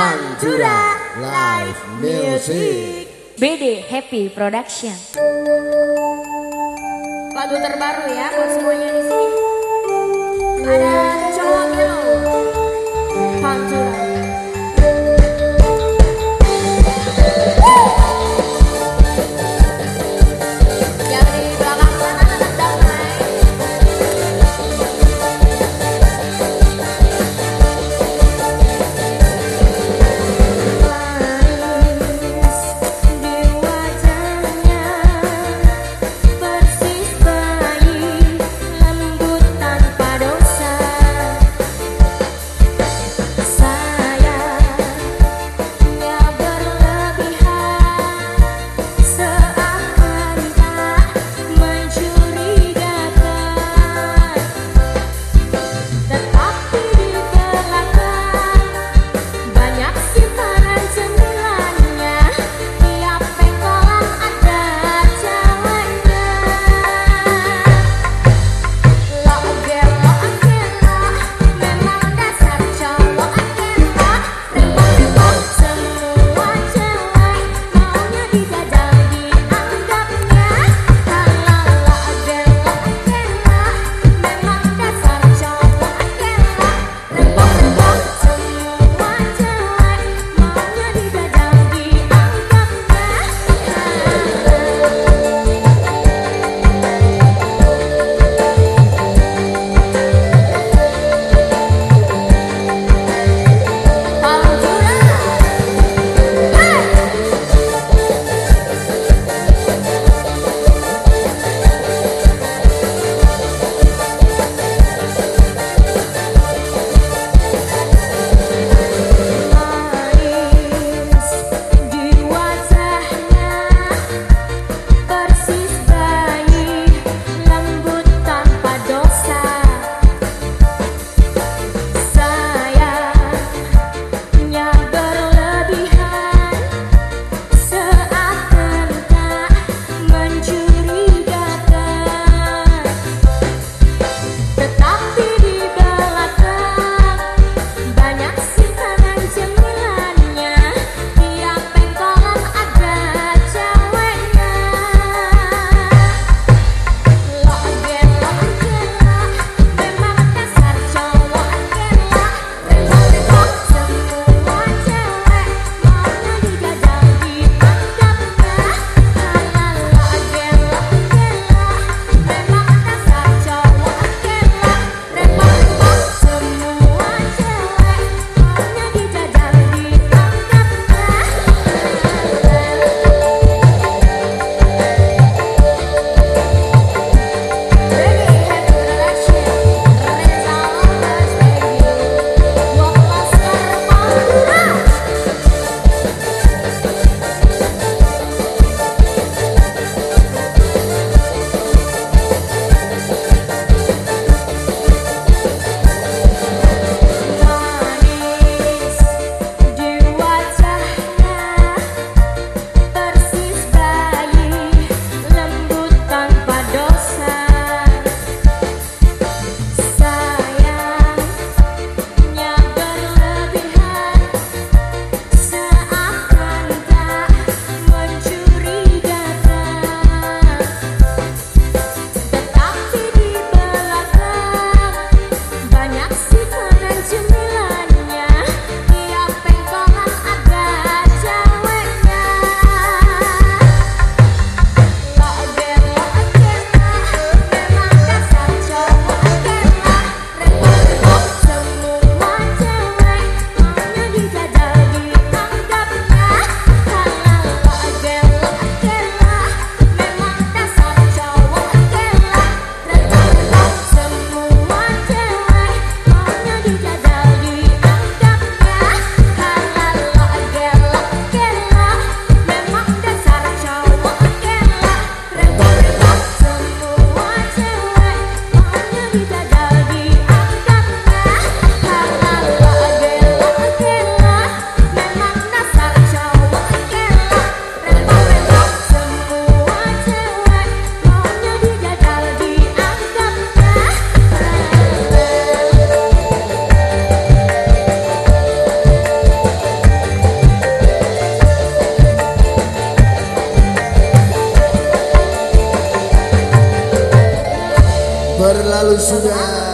Pantura Live Music. BD Happy Production. Lagu terbaru ya buat semuanya di sini berlalu sudah